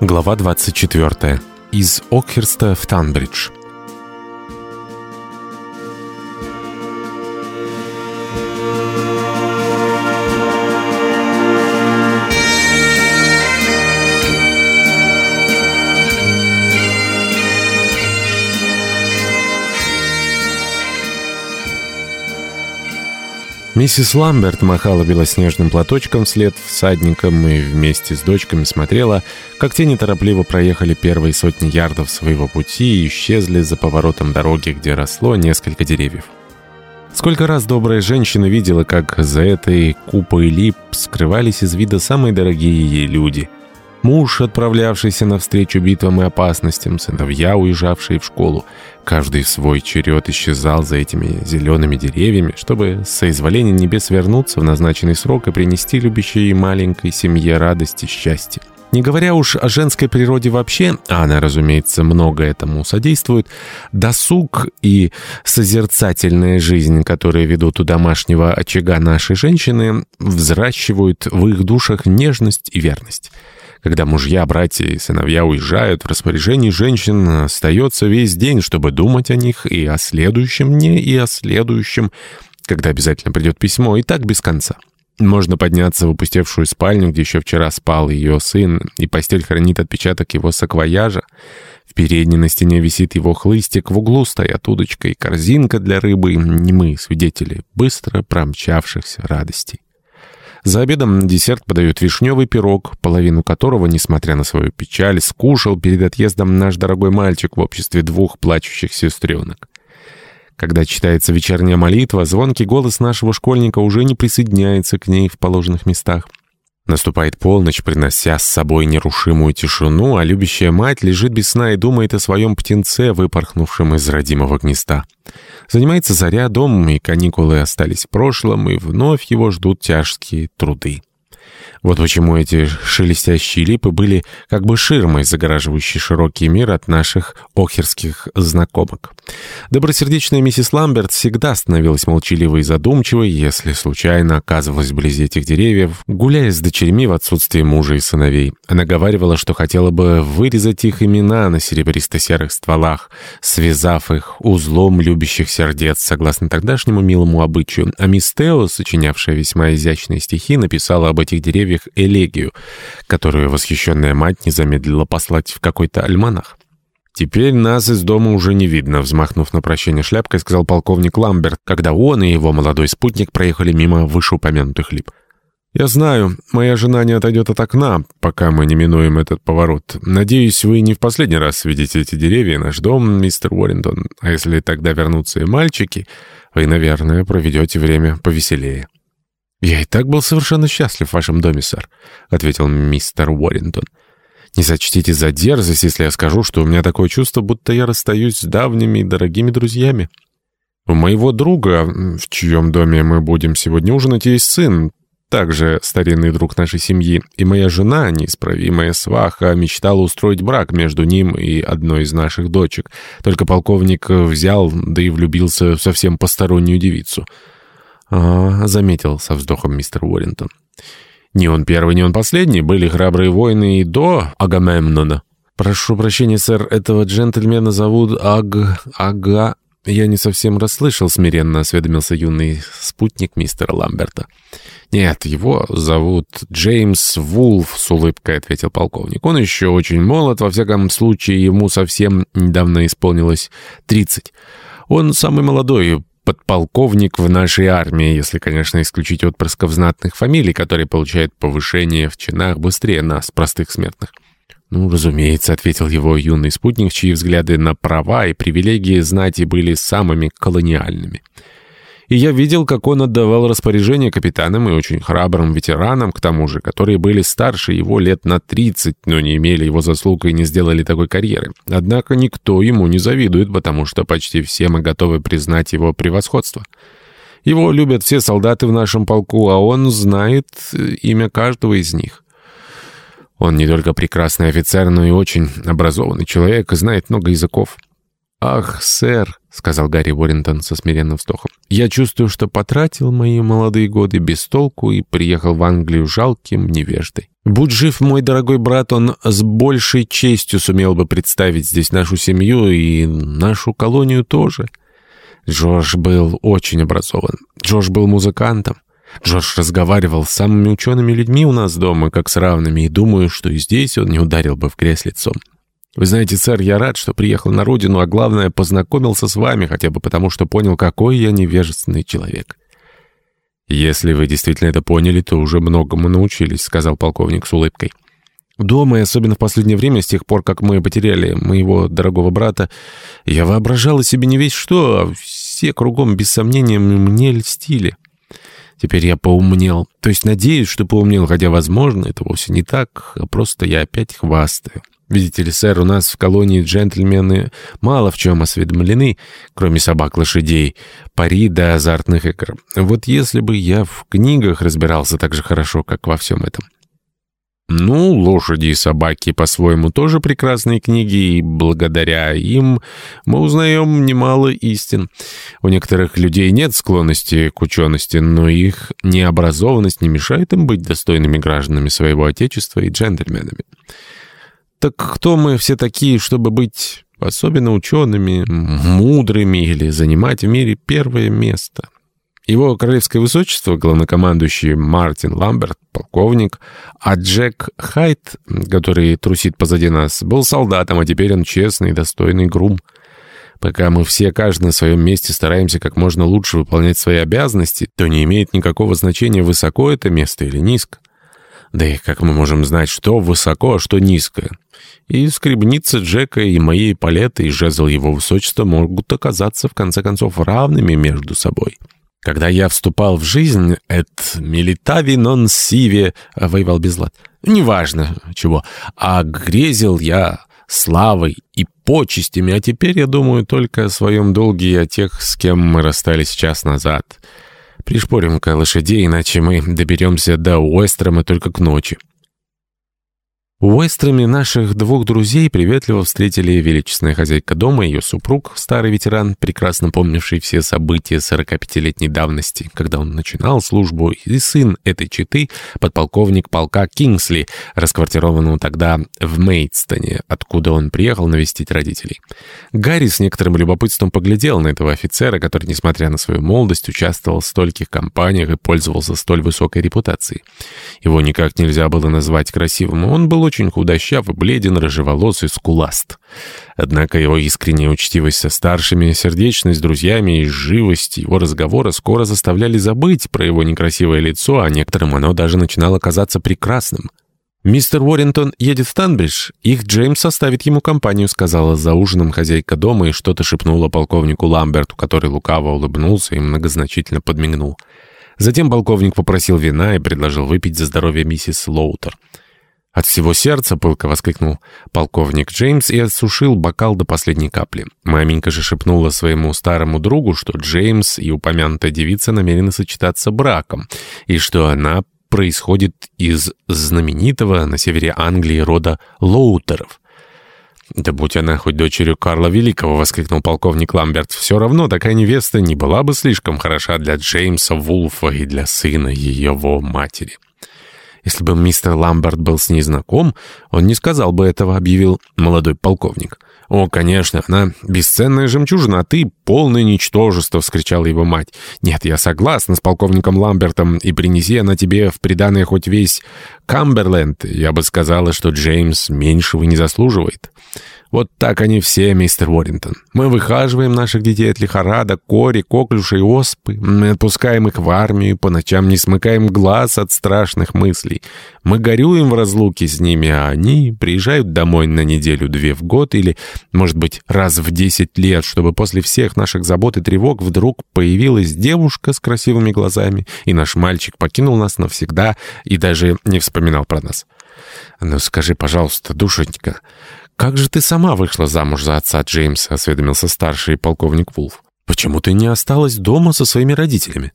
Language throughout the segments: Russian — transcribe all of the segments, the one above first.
Глава 24. Из Окхерста в Танбридж. Миссис Ламберт махала белоснежным платочком вслед всадникам и вместе с дочками смотрела, как те неторопливо проехали первые сотни ярдов своего пути и исчезли за поворотом дороги, где росло несколько деревьев. Сколько раз добрая женщина видела, как за этой купой лип скрывались из вида самые дорогие ей люди — Муж, отправлявшийся навстречу битвам и опасностям, сыновья, уезжавшие в школу. Каждый в свой черед исчезал за этими зелеными деревьями, чтобы с соизволения небес вернуться в назначенный срок и принести любящей маленькой семье радость и счастье. Не говоря уж о женской природе вообще, а она, разумеется, много этому содействует, досуг и созерцательная жизнь, которые ведут у домашнего очага нашей женщины, взращивают в их душах нежность и верность. Когда мужья, братья и сыновья уезжают, в распоряжении женщин остается весь день, чтобы думать о них и о следующем дне, и о следующем, когда обязательно придет письмо, и так без конца. Можно подняться в опустевшую спальню, где еще вчера спал ее сын, и постель хранит отпечаток его саквояжа. В передней на стене висит его хлыстик, в углу стоят удочка и корзинка для рыбы, не мы, свидетели быстро промчавшихся радостей. За обедом десерт подают вишневый пирог, половину которого, несмотря на свою печаль, скушал перед отъездом наш дорогой мальчик в обществе двух плачущих сестренок. Когда читается вечерняя молитва, звонкий голос нашего школьника уже не присоединяется к ней в положенных местах. Наступает полночь, принося с собой нерушимую тишину, а любящая мать лежит без сна и думает о своем птенце, выпорхнувшем из родимого гнезда. Занимается заря, дом и каникулы остались в прошлом, и вновь его ждут тяжкие труды. Вот почему эти шелестящие липы были как бы ширмой, загораживающей широкий мир от наших охерских знакомок. Добросердечная миссис Ламберт всегда становилась молчаливой и задумчивой, если случайно оказывалась вблизи этих деревьев, гуляя с дочерьми в отсутствие мужа и сыновей. Она говорила, что хотела бы вырезать их имена на серебристо-серых стволах, связав их узлом любящих сердец, согласно тогдашнему милому обычаю. А мисс Тео, сочинявшая весьма изящные стихи, написала об этих деревьях деревьях элегию, которую восхищенная мать не замедлила послать в какой-то альманах. «Теперь нас из дома уже не видно», — взмахнув на прощение шляпкой, сказал полковник Ламберт, когда он и его молодой спутник проехали мимо вышеупомянутых лип. «Я знаю, моя жена не отойдет от окна, пока мы не минуем этот поворот. Надеюсь, вы не в последний раз видите эти деревья, наш дом, мистер Уоррингтон. А если тогда вернутся и мальчики, вы, наверное, проведете время повеселее». «Я и так был совершенно счастлив в вашем доме, сэр», — ответил мистер Уоррингтон. «Не сочтите за дерзость, если я скажу, что у меня такое чувство, будто я расстаюсь с давними и дорогими друзьями. У моего друга, в чьем доме мы будем сегодня ужинать, есть сын, также старинный друг нашей семьи, и моя жена, неисправимая сваха, мечтала устроить брак между ним и одной из наших дочек. Только полковник взял, да и влюбился в совсем постороннюю девицу». «А, — заметил со вздохом мистер Уоррентон. «Не он первый, не он последний. Были храбрые воины и до Агамемнона. Прошу прощения, сэр, этого джентльмена зовут Аг... Ага...» «Я не совсем расслышал», — смиренно осведомился юный спутник мистера Ламберта. «Нет, его зовут Джеймс Вулф», — с улыбкой ответил полковник. «Он еще очень молод, во всяком случае, ему совсем недавно исполнилось тридцать. Он самый молодой, подполковник в нашей армии, если, конечно, исключить отпрысков знатных фамилий, которые получают повышение в чинах быстрее нас, простых смертных. «Ну, разумеется», — ответил его юный спутник, чьи взгляды на права и привилегии знати были самыми колониальными и я видел, как он отдавал распоряжение капитанам и очень храбрым ветеранам, к тому же, которые были старше его лет на 30, но не имели его заслуг и не сделали такой карьеры. Однако никто ему не завидует, потому что почти все мы готовы признать его превосходство. Его любят все солдаты в нашем полку, а он знает имя каждого из них. Он не только прекрасный офицер, но и очень образованный человек и знает много языков. «Ах, сэр», — сказал Гарри Уоррентон со смиренным вздохом, «я чувствую, что потратил мои молодые годы без толку и приехал в Англию жалким невеждой. Будь жив мой дорогой брат, он с большей честью сумел бы представить здесь нашу семью и нашу колонию тоже». Джордж был очень образован. Джордж был музыкантом. Джордж разговаривал с самыми учеными людьми у нас дома, как с равными, и думаю, что и здесь он не ударил бы в грязь лицом. Вы знаете, сэр, я рад, что приехал на родину, а главное, познакомился с вами, хотя бы потому, что понял, какой я невежественный человек. «Если вы действительно это поняли, то уже многому научились», — сказал полковник с улыбкой. Дома, и особенно в последнее время, с тех пор, как мы потеряли моего дорогого брата, я воображал о себе не весь что, а все кругом, без сомнения, мне льстили. Теперь я поумнел. То есть надеюсь, что поумнел, хотя, возможно, это вовсе не так, а просто я опять хвастаю. Видите ли, сэр, у нас в колонии джентльмены мало в чем осведомлены, кроме собак-лошадей, пари до азартных игр. Вот если бы я в книгах разбирался так же хорошо, как во всем этом. Ну, лошади и собаки по-своему тоже прекрасные книги, и благодаря им мы узнаем немало истин. У некоторых людей нет склонности к учености, но их необразованность не мешает им быть достойными гражданами своего отечества и джентльменами. Так кто мы все такие, чтобы быть особенно учеными, мудрыми или занимать в мире первое место?» Его королевское высочество, главнокомандующий Мартин Ламберт, полковник, а Джек Хайт, который трусит позади нас, был солдатом, а теперь он честный и достойный грум. Пока мы все, каждый на своем месте, стараемся как можно лучше выполнять свои обязанности, то не имеет никакого значения, высоко это место или низко. Да и как мы можем знать, что высоко, а что низко? И скребница Джека и моей палеты и жезл его высочества могут оказаться, в конце концов, равными между собой. Когда я вступал в жизнь, эт милитави нон сиве воевал без лад. Неважно чего, а грезил я славой и почестями, а теперь я думаю только о своем долге и о тех, с кем мы расстались час назад. Пришпорим-ка лошадей, иначе мы доберемся до Уэстрома только к ночи. У Уэстрами наших двух друзей приветливо встретили величественная хозяйка дома и ее супруг, старый ветеран, прекрасно помнивший все события 45-летней давности, когда он начинал службу, и сын этой четы, подполковник полка Кингсли, расквартированного тогда в Мейдстоне, откуда он приехал навестить родителей. Гарри с некоторым любопытством поглядел на этого офицера, который, несмотря на свою молодость, участвовал в стольких кампаниях и пользовался столь высокой репутацией. Его никак нельзя было назвать красивым, он был очень худощав бледен, рыжеволос и скуласт. Однако его искренняя учтивость со старшими, сердечность с друзьями и живость его разговора скоро заставляли забыть про его некрасивое лицо, а некоторым оно даже начинало казаться прекрасным. «Мистер Уоррентон едет в Танбридж. Их Джеймс составит ему компанию», — сказала за ужином хозяйка дома и что-то шепнула полковнику Ламберту, который лукаво улыбнулся и многозначительно подмигнул. Затем полковник попросил вина и предложил выпить за здоровье миссис Лоутер. «От всего сердца!» — пылко воскликнул полковник Джеймс и осушил бокал до последней капли. Маменька же шепнула своему старому другу, что Джеймс и упомянутая девица намерены сочетаться браком, и что она происходит из знаменитого на севере Англии рода Лоутеров. «Да будь она хоть дочерью Карла Великого!» — воскликнул полковник Ламберт. «Все равно такая невеста не была бы слишком хороша для Джеймса Вулфа и для сына его матери». Если бы мистер Ламберт был с ней знаком, он не сказал бы этого, объявил молодой полковник. «О, конечно, она бесценная жемчужина, а ты полное ничтожество!» — вскричала его мать. «Нет, я согласна с полковником Ламбертом, и принеси она тебе в приданное хоть весь Камберленд. Я бы сказала, что Джеймс меньшего не заслуживает». Вот так они все, мистер Уоррингтон. Мы выхаживаем наших детей от лихорадок, кори, коклюша и оспы. Мы отпускаем их в армию, по ночам не смыкаем глаз от страшных мыслей. Мы горюем в разлуке с ними, а они приезжают домой на неделю-две в год или, может быть, раз в десять лет, чтобы после всех наших забот и тревог вдруг появилась девушка с красивыми глазами, и наш мальчик покинул нас навсегда и даже не вспоминал про нас. «Ну скажи, пожалуйста, душенька, «Как же ты сама вышла замуж за отца Джеймса?» — осведомился старший полковник Вулф. «Почему ты не осталась дома со своими родителями?»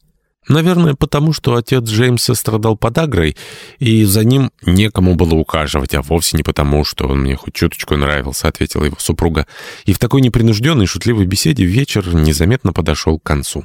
Наверное, потому что отец Джеймса страдал подагрой, и за ним некому было ухаживать, а вовсе не потому, что он мне хоть чуточку нравился, ответила его супруга. И в такой непринужденной шутливой беседе вечер незаметно подошел к концу.